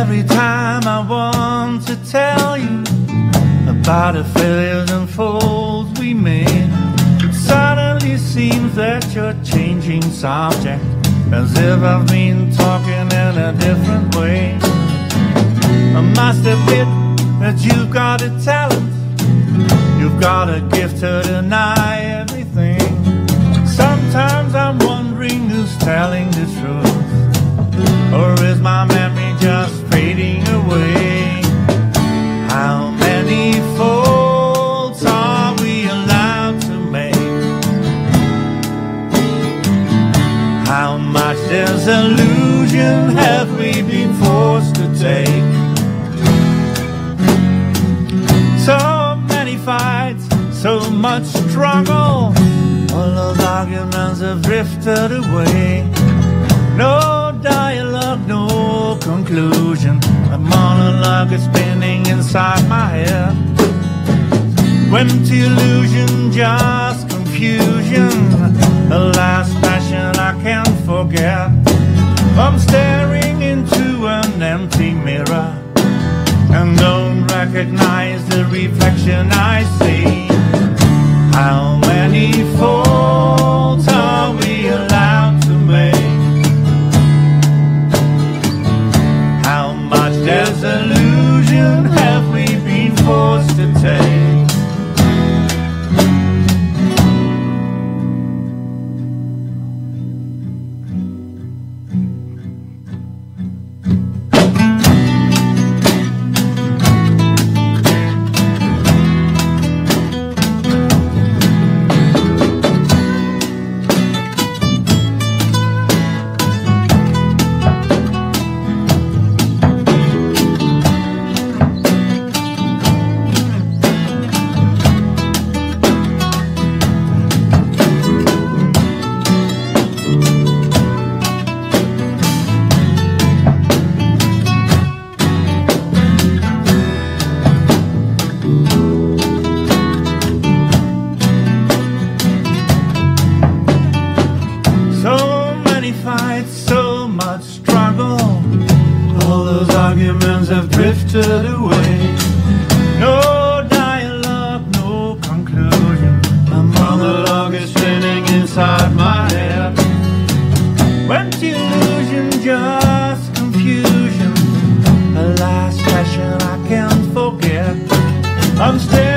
Every time I want to tell you about the failures and faults we made, it suddenly seems that you're changing subject, as if I've been talking in a different way. I must admit that you've got a talent, you've got a gift to deny everything. Sometimes I'm wondering who's telling the truth, or is my memory just fading away? How many faults are we allowed to make? How much disillusion have we been forced to take? So many fights, so much struggle. All those arguments have drifted away. Conclusion. A monologue is spinning inside my head. Empty illusion, just confusion. A last passion I can't forget. I'm staring into an empty mirror and don't recognize the reflection I see. How many faults to take? Many fights, so much struggle. All those arguments have drifted away. No dialogue, no conclusion. A monologue is spinning inside my head. When illusion, just confusion. A last passion I can't forget. I'm staring